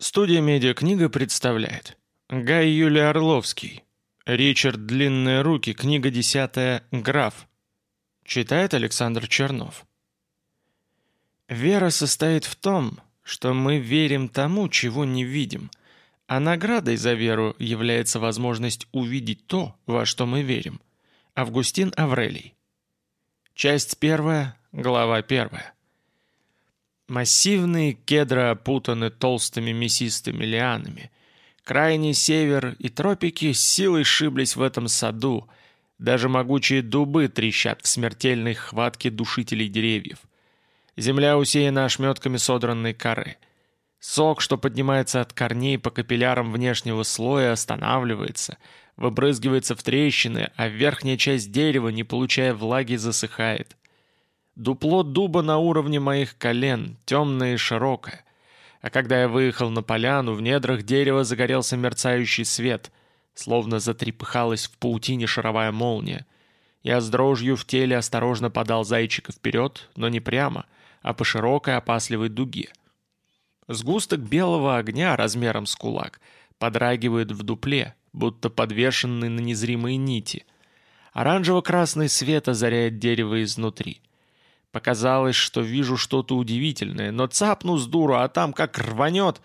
Студия «Медиакнига» представляет. Гай Юлий Орловский. Ричард Длинные руки, книга десятая «Граф» Читает Александр Чернов. Вера состоит в том, что мы верим тому, чего не видим, а наградой за веру является возможность увидеть то, во что мы верим. Августин Аврелий. Часть первая, глава первая Массивные кедры опутаны толстыми мясистыми лианами. Крайний север и тропики с силой шиблись в этом саду. Даже могучие дубы трещат в смертельной хватке душителей деревьев. Земля усеяна ошметками содранной коры. Сок, что поднимается от корней по капиллярам внешнего слоя, останавливается, выбрызгивается в трещины, а верхняя часть дерева, не получая влаги, засыхает. Дупло дуба на уровне моих колен, темное и широкое. А когда я выехал на поляну, в недрах дерева загорелся мерцающий свет, словно затрепыхалась в паутине шаровая молния. Я с дрожью в теле осторожно подал зайчика вперед, но не прямо, а по широкой опасливой дуге. Сгусток белого огня размером с кулак подрагивает в дупле, будто подвешенный на незримые нити. Оранжево-красный свет озаряет дерево изнутри. Показалось, что вижу что-то удивительное, но цапну с дуру, а там как рванет.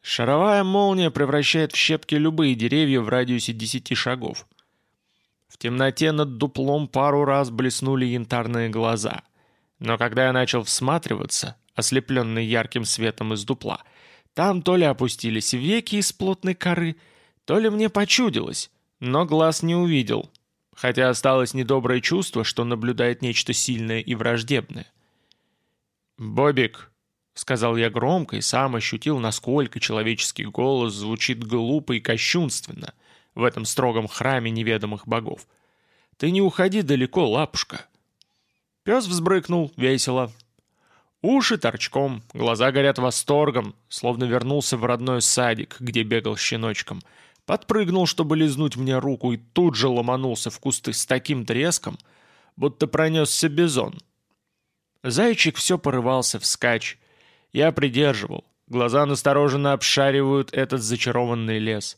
Шаровая молния превращает в щепки любые деревья в радиусе десяти шагов. В темноте над дуплом пару раз блеснули янтарные глаза. Но когда я начал всматриваться, ослепленный ярким светом из дупла, там то ли опустились веки из плотной коры, то ли мне почудилось, но глаз не увидел, хотя осталось недоброе чувство, что наблюдает нечто сильное и враждебное. «Бобик», — сказал я громко и сам ощутил, насколько человеческий голос звучит глупо и кощунственно в этом строгом храме неведомых богов. «Ты не уходи далеко, лапушка». Пес взбрыкнул весело. Уши торчком, глаза горят восторгом, словно вернулся в родной садик, где бегал щеночком — подпрыгнул, чтобы лизнуть мне руку, и тут же ломанулся в кусты с таким треском, будто пронесся бизон. Зайчик все порывался вскачь. Я придерживал. Глаза настороженно обшаривают этот зачарованный лес.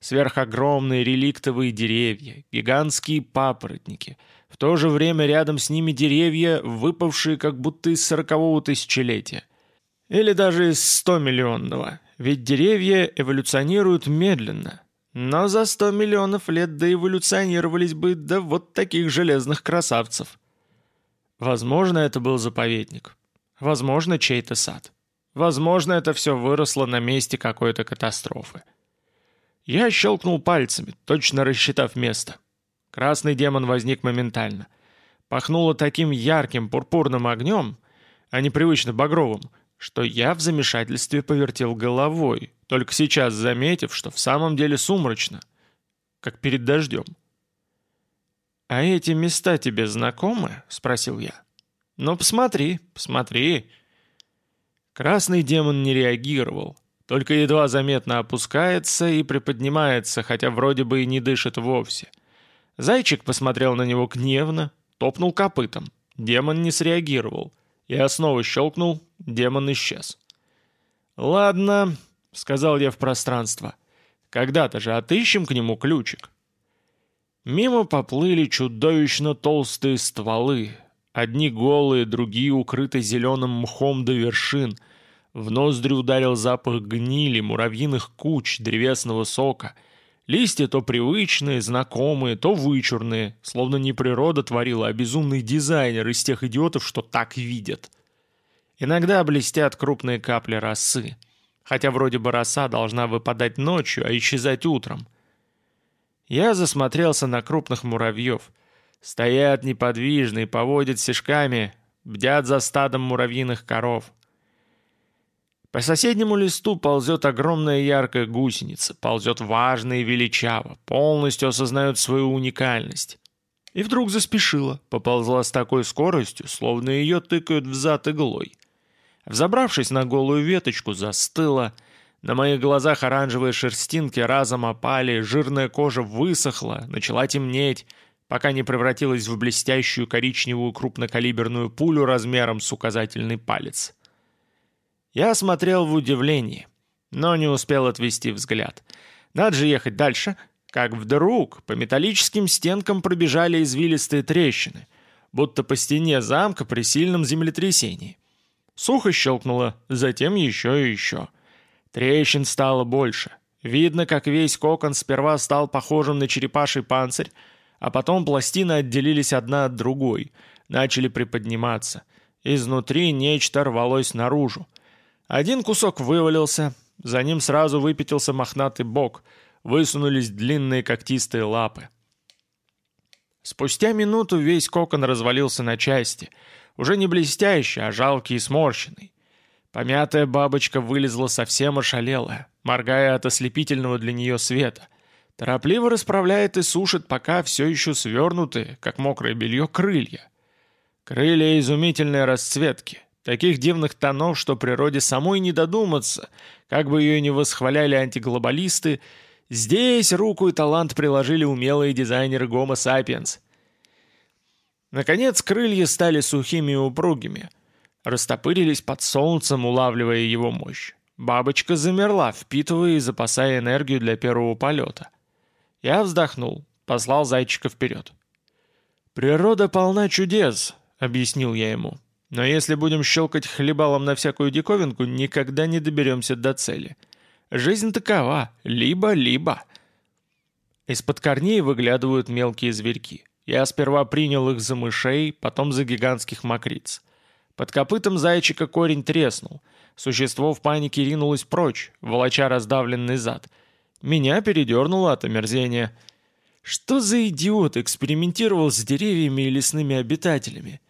Сверхогромные реликтовые деревья, гигантские папоротники. В то же время рядом с ними деревья, выпавшие как будто из сорокового тысячелетия. Или даже из сто миллионного. Ведь деревья эволюционируют медленно. Но за сто миллионов лет доэволюционировались бы до вот таких железных красавцев. Возможно, это был заповедник. Возможно, чей-то сад. Возможно, это все выросло на месте какой-то катастрофы. Я щелкнул пальцами, точно рассчитав место. Красный демон возник моментально. Пахнуло таким ярким пурпурным огнем, а не привычно багровым, что я в замешательстве повертел головой, только сейчас заметив, что в самом деле сумрачно, как перед дождем. «А эти места тебе знакомы?» — спросил я. «Ну, посмотри, посмотри». Красный демон не реагировал, только едва заметно опускается и приподнимается, хотя вроде бы и не дышит вовсе. Зайчик посмотрел на него гневно, топнул копытом. Демон не среагировал — я снова щелкнул, демон исчез. «Ладно», — сказал я в пространство. «Когда-то же отыщем к нему ключик». Мимо поплыли чудовищно толстые стволы. Одни голые, другие укрыты зеленым мхом до вершин. В ноздри ударил запах гнили, муравьиных куч, древесного сока — Листья то привычные, знакомые, то вычурные, словно не природа творила, а безумный дизайнер из тех идиотов, что так видят. Иногда блестят крупные капли росы, хотя вроде бы роса должна выпадать ночью, а исчезать утром. Я засмотрелся на крупных муравьев. Стоят неподвижные, поводят сишками, бдят за стадом муравьиных коров. По соседнему листу ползет огромная яркая гусеница, ползет важно и величаво, полностью осознает свою уникальность. И вдруг заспешила, поползла с такой скоростью, словно ее тыкают в зад иглой. Взобравшись на голую веточку, застыла. На моих глазах оранжевые шерстинки разом опали, жирная кожа высохла, начала темнеть, пока не превратилась в блестящую коричневую крупнокалиберную пулю размером с указательный палец. Я смотрел в удивлении. но не успел отвести взгляд. Надо же ехать дальше, как вдруг по металлическим стенкам пробежали извилистые трещины, будто по стене замка при сильном землетрясении. Сухо щелкнуло, затем еще и еще. Трещин стало больше. Видно, как весь кокон сперва стал похожим на черепаший панцирь, а потом пластины отделились одна от другой, начали приподниматься. Изнутри нечто рвалось наружу. Один кусок вывалился, за ним сразу выпятился мохнатый бок, высунулись длинные когтистые лапы. Спустя минуту весь кокон развалился на части, уже не блестящий, а жалкий и сморщенный. Помятая бабочка вылезла совсем ошалелая, моргая от ослепительного для нее света. Торопливо расправляет и сушит пока все еще свернутые, как мокрое белье, крылья. Крылья изумительной расцветки, таких дивных тонов, что природе самой не додуматься, как бы ее ни восхваляли антиглобалисты, здесь руку и талант приложили умелые дизайнеры Homo sapiens. Наконец крылья стали сухими и упругими, растопырились под солнцем, улавливая его мощь. Бабочка замерла, впитывая и запасая энергию для первого полета. Я вздохнул, послал зайчика вперед. «Природа полна чудес», — объяснил я ему. «Но если будем щелкать хлебалом на всякую диковинку, никогда не доберемся до цели. Жизнь такова, либо-либо». Из-под корней выглядывают мелкие зверьки. Я сперва принял их за мышей, потом за гигантских мокриц. Под копытом зайчика корень треснул. Существо в панике ринулось прочь, волоча раздавленный зад — меня передернуло от омерзения. Что за идиот экспериментировал с деревьями и лесными обитателями?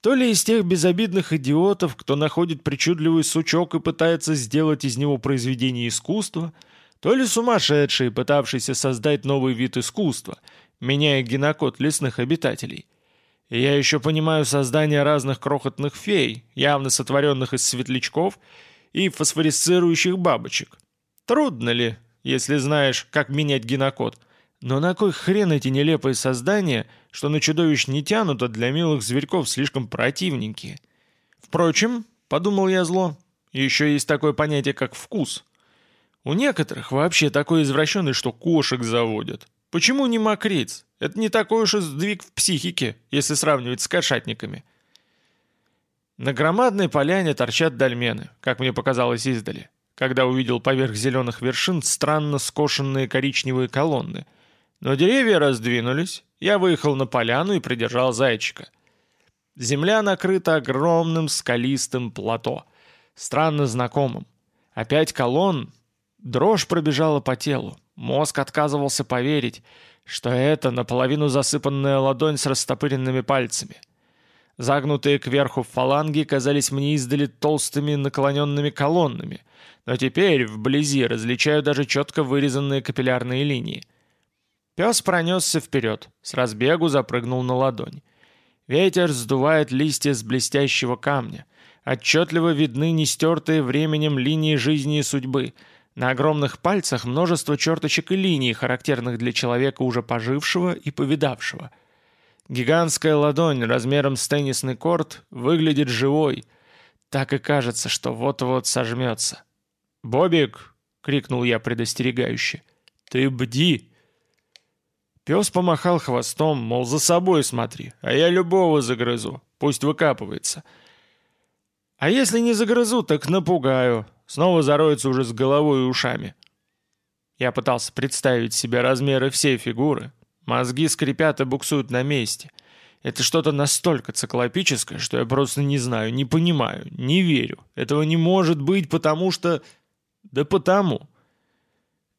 То ли из тех безобидных идиотов, кто находит причудливый сучок и пытается сделать из него произведение искусства, то ли сумасшедший, пытавшийся создать новый вид искусства, меняя генокод лесных обитателей. И я еще понимаю создание разных крохотных фей, явно сотворенных из светлячков и фосфорисцирующих бабочек. Трудно ли, если знаешь, как менять генокод. Но на кой хрен эти нелепые создания, что на чудовищ не тянут, а для милых зверьков слишком противненькие? Впрочем, подумал я зло, еще есть такое понятие, как вкус. У некоторых вообще такой извращенный, что кошек заводят. Почему не мокриц? Это не такой уж и сдвиг в психике, если сравнивать с кошатниками. На громадной поляне торчат дольмены, как мне показалось издали когда увидел поверх зеленых вершин странно скошенные коричневые колонны. Но деревья раздвинулись, я выехал на поляну и придержал зайчика. Земля накрыта огромным скалистым плато, странно знакомым. Опять колонн, дрожь пробежала по телу, мозг отказывался поверить, что это наполовину засыпанная ладонь с растопыренными пальцами — Загнутые кверху фаланги казались мне издали толстыми наклоненными колоннами, но теперь вблизи различаю даже четко вырезанные капиллярные линии. Пес пронесся вперед, с разбегу запрыгнул на ладонь. Ветер сдувает листья с блестящего камня. Отчетливо видны нестертые временем линии жизни и судьбы. На огромных пальцах множество черточек и линий, характерных для человека уже пожившего и повидавшего. Гигантская ладонь размером с теннисный корт выглядит живой. Так и кажется, что вот-вот сожмется. «Бобик!» — крикнул я предостерегающе. «Ты бди!» Пес помахал хвостом, мол, за собой смотри, а я любого загрызу, пусть выкапывается. А если не загрызу, так напугаю, снова зароется уже с головой и ушами. Я пытался представить себе размеры всей фигуры, Мозги скрипят и буксуют на месте. Это что-то настолько циклопическое, что я просто не знаю, не понимаю, не верю. Этого не может быть, потому что... Да потому.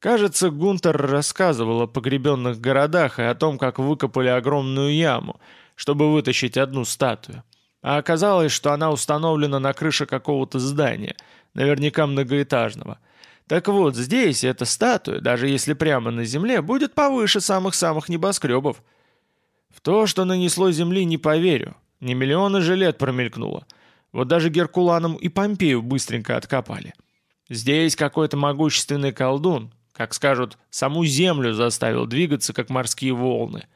Кажется, Гунтер рассказывал о погребенных городах и о том, как выкопали огромную яму, чтобы вытащить одну статую. А оказалось, что она установлена на крыше какого-то здания, наверняка многоэтажного – так вот, здесь эта статуя, даже если прямо на земле, будет повыше самых-самых небоскребов. В то, что нанесло земли, не поверю. Не миллионы же лет промелькнуло. Вот даже Геркуланам и Помпею быстренько откопали. Здесь какой-то могущественный колдун, как скажут, саму землю заставил двигаться, как морские волны.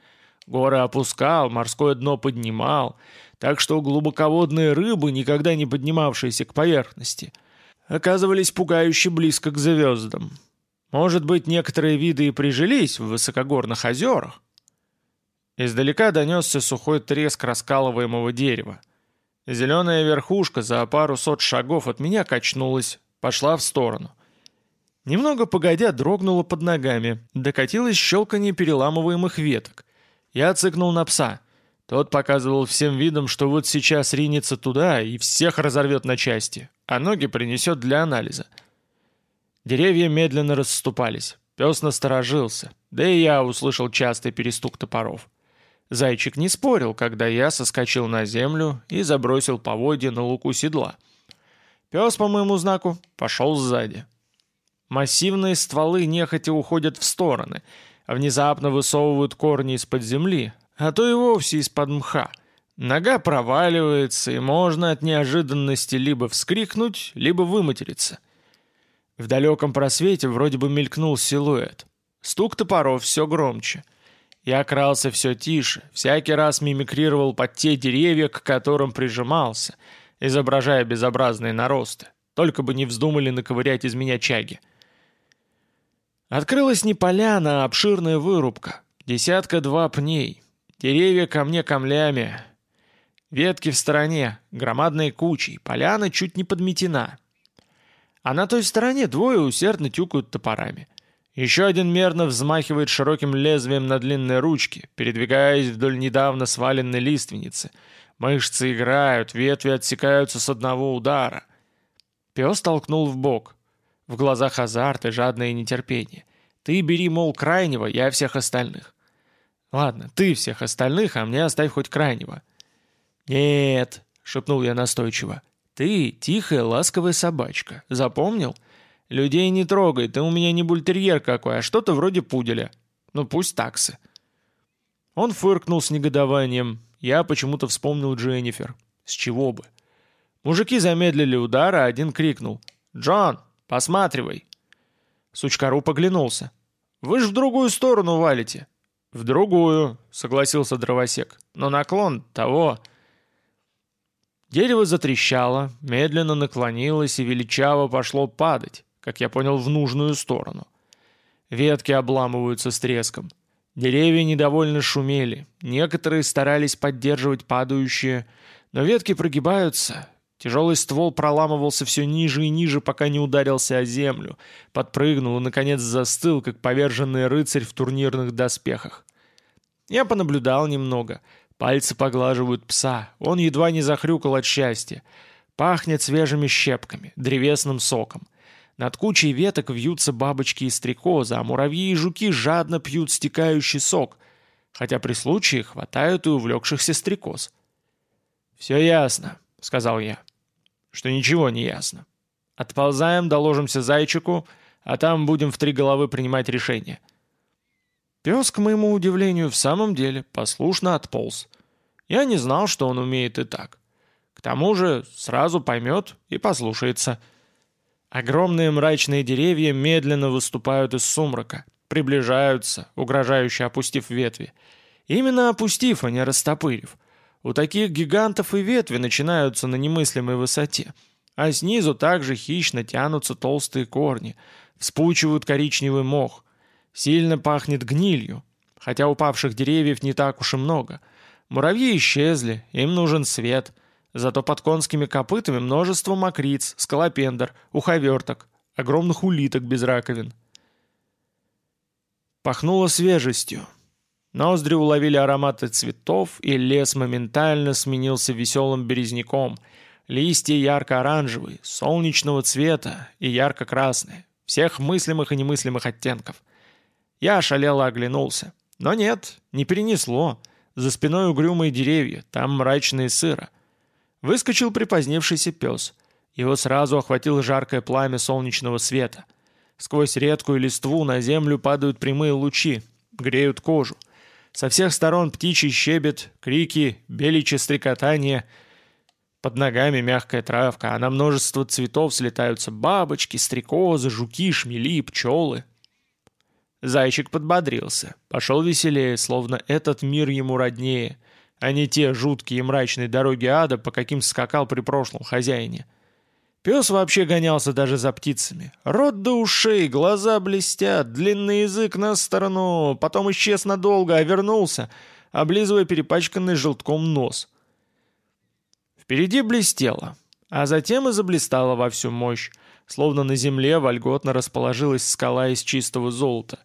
Горы опускал, морское дно поднимал, так что глубоководные рыбы, никогда не поднимавшиеся к поверхности – оказывались пугающе близко к звездам. Может быть, некоторые виды и прижились в высокогорных озерах? Издалека донесся сухой треск раскалываемого дерева. Зеленая верхушка за пару сот шагов от меня качнулась, пошла в сторону. Немного погодя дрогнула под ногами, докатилось щелканье переламываемых веток. Я цыкнул на пса. Тот показывал всем видом, что вот сейчас ринется туда и всех разорвет на части, а ноги принесет для анализа. Деревья медленно расступались. Пес насторожился, да и я услышал частый перестук топоров. Зайчик не спорил, когда я соскочил на землю и забросил поводья на луку седла. Пес, по моему знаку, пошел сзади. Массивные стволы нехотя уходят в стороны, а внезапно высовывают корни из-под земли, а то и вовсе из-под мха. Нога проваливается, и можно от неожиданности либо вскрикнуть, либо выматериться. В далеком просвете вроде бы мелькнул силуэт. Стук топоров все громче — я крался все тише, всякий раз мимикрировал под те деревья, к которым прижимался, изображая безобразные наросты. Только бы не вздумали наковырять из меня чаги. Открылась не поляна, а обширная вырубка. Десятка-два пней. Деревья ко мне камлями. Ветки в стороне, громадной кучей. Поляна чуть не подметена. А на той стороне двое усердно тюкают топорами. Еще один мерно взмахивает широким лезвием на длинной ручке, передвигаясь вдоль недавно сваленной лиственницы. Мышцы играют, ветви отсекаются с одного удара. Пес толкнул в бок. В глазах азарт и жадное нетерпение. Ты бери, мол, крайнего, я всех остальных. Ладно, ты всех остальных, а мне оставь хоть крайнего. Нет, шепнул я настойчиво. Ты тихая, ласковая собачка. Запомнил? Людей не трогай, ты у меня не бультерьер какой, а что-то вроде пуделя. Ну пусть таксы». Он фыркнул с негодованием. Я почему-то вспомнил Дженнифер. С чего бы? Мужики замедлили удар, а один крикнул. «Джон, посматривай!» Сучкару поглянулся. «Вы ж в другую сторону валите!» «В другую», — согласился дровосек. «Но наклон того...» Дерево затрещало, медленно наклонилось и величаво пошло падать как я понял, в нужную сторону. Ветки обламываются с треском. Деревья недовольно шумели, некоторые старались поддерживать падающие, но ветки прогибаются. Тяжелый ствол проламывался все ниже и ниже, пока не ударился о землю, подпрыгнул и, наконец, застыл, как поверженный рыцарь в турнирных доспехах. Я понаблюдал немного. Пальцы поглаживают пса, он едва не захрюкал от счастья. Пахнет свежими щепками, древесным соком. Над кучей веток вьются бабочки и стрекозы, а муравьи и жуки жадно пьют стекающий сок, хотя при случае хватают и увлекшихся стрекоз. «Все ясно», — сказал я. «Что ничего не ясно. Отползаем, доложимся зайчику, а там будем в три головы принимать решение». Пес, к моему удивлению, в самом деле послушно отполз. Я не знал, что он умеет и так. К тому же сразу поймет и послушается — Огромные мрачные деревья медленно выступают из сумрака, приближаются, угрожающе опустив ветви. Именно опустив, а не растопырив. У таких гигантов и ветви начинаются на немыслимой высоте, а снизу также хищно тянутся толстые корни, вспучивают коричневый мох. Сильно пахнет гнилью, хотя упавших деревьев не так уж и много. Муравьи исчезли, им нужен свет — Зато под конскими копытами множество мокриц, скалопендр, уховерток, огромных улиток без раковин. Пахнуло свежестью. Ноздри уловили ароматы цветов, и лес моментально сменился веселым березняком. Листья ярко-оранжевые, солнечного цвета и ярко-красные, всех мыслимых и немыслимых оттенков. Я ошалело оглянулся. Но нет, не перенесло. За спиной угрюмые деревья, там мрачные сыро. Выскочил припозднившийся пес. Его сразу охватило жаркое пламя солнечного света. Сквозь редкую листву на землю падают прямые лучи, греют кожу. Со всех сторон птичий щебет, крики, беличье стрекотание. Под ногами мягкая травка, а на множество цветов слетаются бабочки, стрекозы, жуки, шмели, пчелы. Зайчик подбодрился, пошел веселее, словно этот мир ему роднее а не те жуткие и мрачные дороги ада, по каким скакал при прошлом хозяине. Пес вообще гонялся даже за птицами. Рот до ушей, глаза блестят, длинный язык на сторону, потом исчез надолго, а вернулся, облизывая перепачканный желтком нос. Впереди блестело, а затем и заблистало во всю мощь, словно на земле вольготно расположилась скала из чистого золота.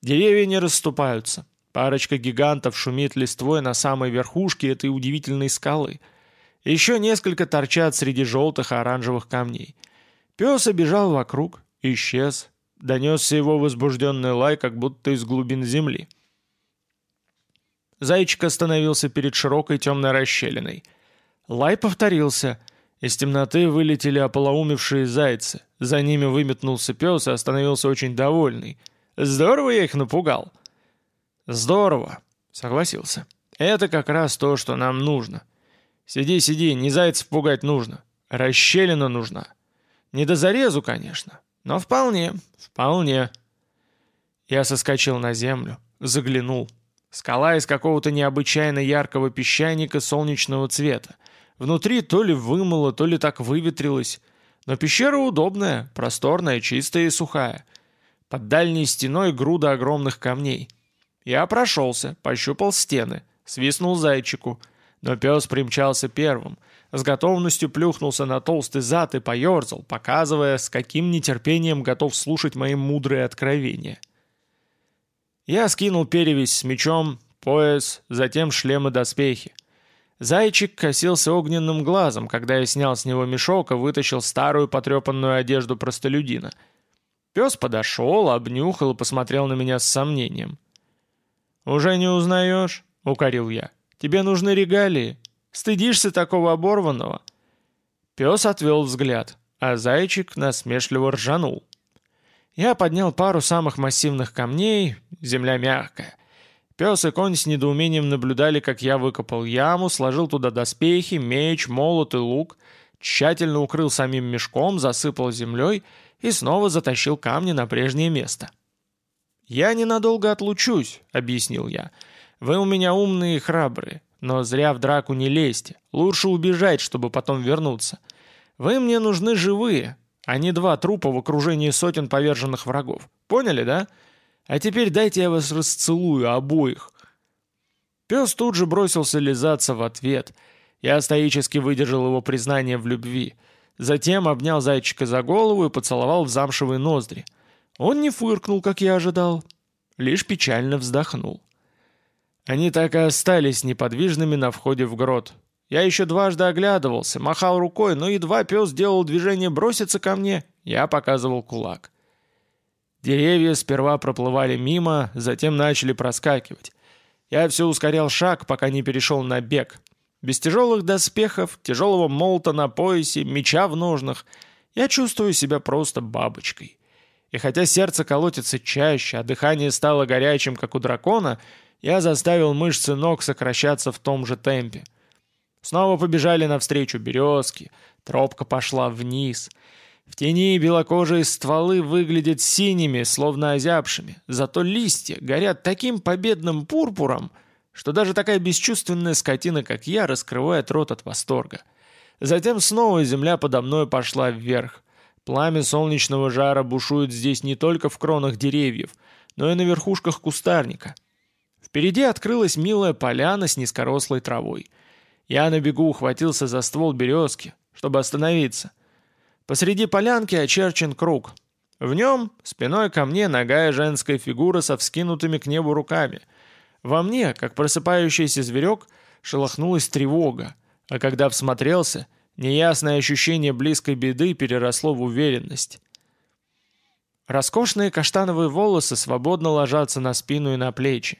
Деревья не расступаются. Парочка гигантов шумит листвой на самой верхушке этой удивительной скалы — еще несколько торчат среди желтых и оранжевых камней. Пес обежал вокруг, исчез. Донесся его возбужденный лай, как будто из глубин земли. Зайчик остановился перед широкой темной расщелиной. Лай повторился. Из темноты вылетели ополоумевшие зайцы. За ними выметнулся пес и остановился очень довольный. «Здорово я их напугал!» «Здорово!» — согласился. «Это как раз то, что нам нужно». Сиди, сиди, не зайцев пугать нужно. Расщелина нужна. Не до зарезу, конечно, но вполне, вполне. Я соскочил на землю, заглянул. Скала из какого-то необычайно яркого песчаника солнечного цвета. Внутри то ли вымыло, то ли так выветрилось. Но пещера удобная, просторная, чистая и сухая. Под дальней стеной груда огромных камней. Я прошелся, пощупал стены, свистнул зайчику — но пес примчался первым, с готовностью плюхнулся на толстый зад и поерзал, показывая, с каким нетерпением готов слушать мои мудрые откровения. Я скинул перевязь с мечом, пояс, затем шлем и доспехи. Зайчик косился огненным глазом, когда я снял с него мешок и вытащил старую потрепанную одежду простолюдина. Пес подошел, обнюхал и посмотрел на меня с сомнением. «Уже не узнаешь?» — укорил я. Тебе нужны регалии. Стыдишься такого оборванного?» Пес отвел взгляд, а зайчик насмешливо ржанул. Я поднял пару самых массивных камней, земля мягкая. Пес и конь с недоумением наблюдали, как я выкопал яму, сложил туда доспехи, меч, молот и лук, тщательно укрыл самим мешком, засыпал землей и снова затащил камни на прежнее место. «Я ненадолго отлучусь», — объяснил я, — вы у меня умные и храбрые, но зря в драку не лезьте. Лучше убежать, чтобы потом вернуться. Вы мне нужны живые, а не два трупа в окружении сотен поверженных врагов. Поняли, да? А теперь дайте я вас расцелую обоих». Пес тут же бросился лизаться в ответ. Я стоически выдержал его признание в любви. Затем обнял зайчика за голову и поцеловал в замшевые ноздри. Он не фыркнул, как я ожидал, лишь печально вздохнул. Они так и остались неподвижными на входе в грот. Я еще дважды оглядывался, махал рукой, но едва пес делал движение броситься ко мне, я показывал кулак. Деревья сперва проплывали мимо, затем начали проскакивать. Я все ускорял шаг, пока не перешел на бег. Без тяжелых доспехов, тяжелого молота на поясе, меча в ножнах, я чувствую себя просто бабочкой. И хотя сердце колотится чаще, а дыхание стало горячим, как у дракона — я заставил мышцы ног сокращаться в том же темпе. Снова побежали навстречу березки, тропка пошла вниз. В тени белокожие стволы выглядят синими, словно озябшими, зато листья горят таким победным пурпуром, что даже такая бесчувственная скотина, как я, раскрывает рот от восторга. Затем снова земля подо мной пошла вверх. Пламя солнечного жара бушует здесь не только в кронах деревьев, но и на верхушках кустарника. Впереди открылась милая поляна с низкорослой травой. Я на бегу ухватился за ствол березки, чтобы остановиться. Посреди полянки очерчен круг. В нем спиной ко мне ногая женская фигура со вскинутыми к небу руками. Во мне, как просыпающийся зверек, шелохнулась тревога, а когда всмотрелся, неясное ощущение близкой беды переросло в уверенность. Роскошные каштановые волосы свободно ложатся на спину и на плечи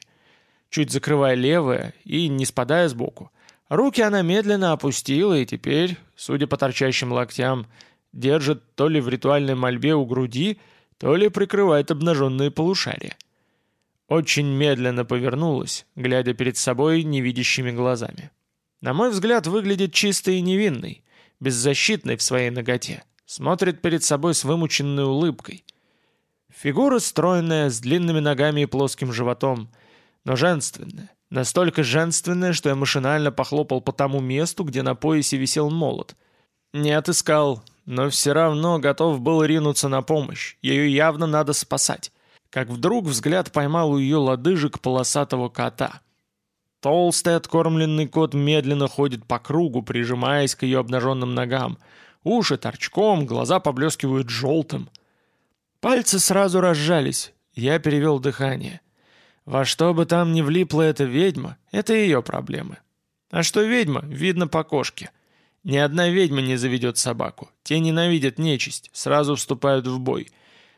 чуть закрывая левое и не спадая сбоку. Руки она медленно опустила и теперь, судя по торчащим локтям, держит то ли в ритуальной мольбе у груди, то ли прикрывает обнаженные полушария. Очень медленно повернулась, глядя перед собой невидящими глазами. На мой взгляд, выглядит чистой и невинной, беззащитной в своей ноготе. Смотрит перед собой с вымученной улыбкой. Фигура стройная, с длинными ногами и плоским животом — но женственное. Настолько женственное, что я машинально похлопал по тому месту, где на поясе висел молот. Не отыскал, но все равно готов был ринуться на помощь. Ее явно надо спасать. Как вдруг взгляд поймал у ее лодыжек полосатого кота. Толстый откормленный кот медленно ходит по кругу, прижимаясь к ее обнаженным ногам. Уши торчком, глаза поблескивают желтым. Пальцы сразу разжались. Я перевел дыхание. Во что бы там ни влипла эта ведьма, это ее проблемы. А что ведьма, видно по кошке. Ни одна ведьма не заведет собаку. Те ненавидят нечисть, сразу вступают в бой.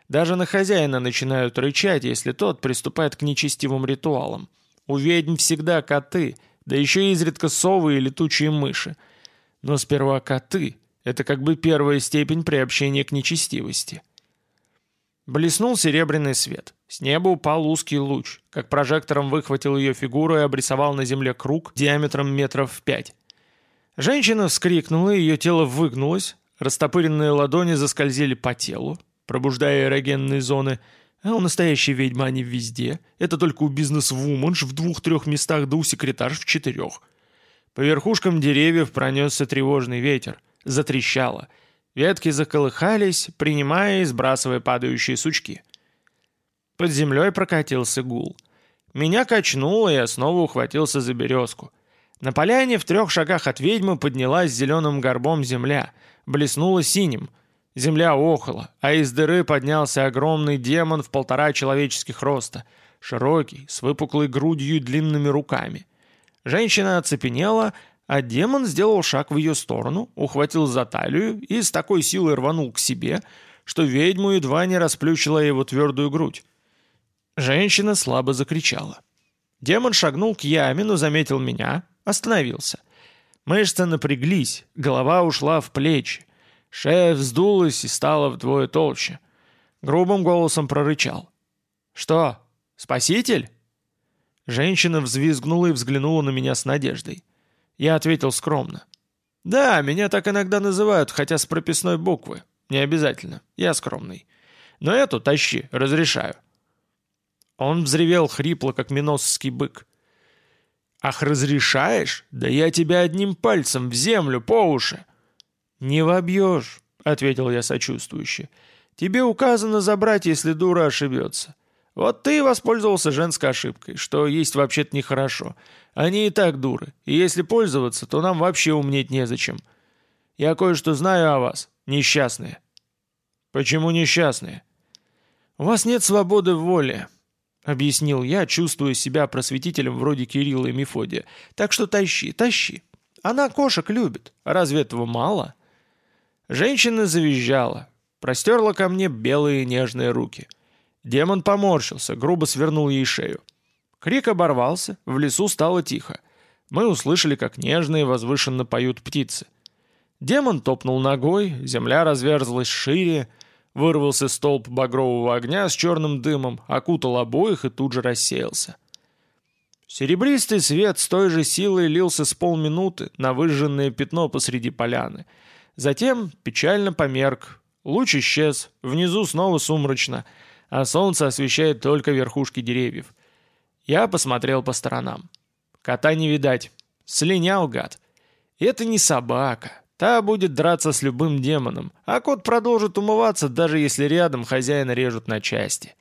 Даже на хозяина начинают рычать, если тот приступает к нечестивым ритуалам. У ведьм всегда коты, да еще изредка совы и летучие мыши. Но сперва коты — это как бы первая степень приобщения к нечестивости. Блеснул серебряный свет. С неба упал узкий луч, как прожектором выхватил ее фигуру и обрисовал на земле круг диаметром метров в пять. Женщина вскрикнула, ее тело выгнулось, растопыренные ладони заскользили по телу, пробуждая эрогенные зоны, а у настоящей ведьмы они везде. Это только у бизнес-вуменш в двух-трех местах, да у секретарш в четырех. По верхушкам деревьев пронесся тревожный ветер, затрещало — Ветки заколыхались, принимая и сбрасывая падающие сучки. Под землей прокатился гул. Меня качнуло, и я снова ухватился за березку. На поляне в трех шагах от ведьмы поднялась зеленым горбом земля, блеснула синим. Земля охала, а из дыры поднялся огромный демон в полтора человеческих роста, широкий, с выпуклой грудью и длинными руками. Женщина оцепенела, а демон сделал шаг в ее сторону, ухватил за талию и с такой силой рванул к себе, что ведьму едва не расплющила его твердую грудь. Женщина слабо закричала. Демон шагнул к яме, но заметил меня, остановился. Мышцы напряглись, голова ушла в плечи. Шея вздулась и стала вдвое толще. Грубым голосом прорычал. «Что, спаситель?» Женщина взвизгнула и взглянула на меня с надеждой. Я ответил скромно. «Да, меня так иногда называют, хотя с прописной буквы. Не обязательно. Я скромный. Но эту тащи, разрешаю». Он взревел хрипло, как миносский бык. «Ах, разрешаешь? Да я тебя одним пальцем в землю по уши!» «Не вобьешь», — ответил я сочувствующе. «Тебе указано забрать, если дура ошибется. Вот ты воспользовался женской ошибкой, что есть вообще-то нехорошо. Они и так дуры, и если пользоваться, то нам вообще умнеть незачем. Я кое-что знаю о вас, несчастные». «Почему несчастные?» «У вас нет свободы воли», — объяснил я, чувствуя себя просветителем вроде Кирилла и Мефодия. «Так что тащи, тащи. Она кошек любит. Разве этого мало?» Женщина завизжала, простерла ко мне белые нежные руки. Демон поморщился, грубо свернул ей шею. Крик оборвался, в лесу стало тихо. Мы услышали, как нежно и возвышенно поют птицы. Демон топнул ногой, земля разверзлась шире, вырвался столб багрового огня с черным дымом, окутал обоих и тут же рассеялся. Серебристый свет с той же силой лился с полминуты на выжженное пятно посреди поляны. Затем печально померк, луч исчез, внизу снова сумрачно, а солнце освещает только верхушки деревьев. Я посмотрел по сторонам. Кота не видать. Слинял гад. Это не собака. Та будет драться с любым демоном, а кот продолжит умываться, даже если рядом хозяина режут на части.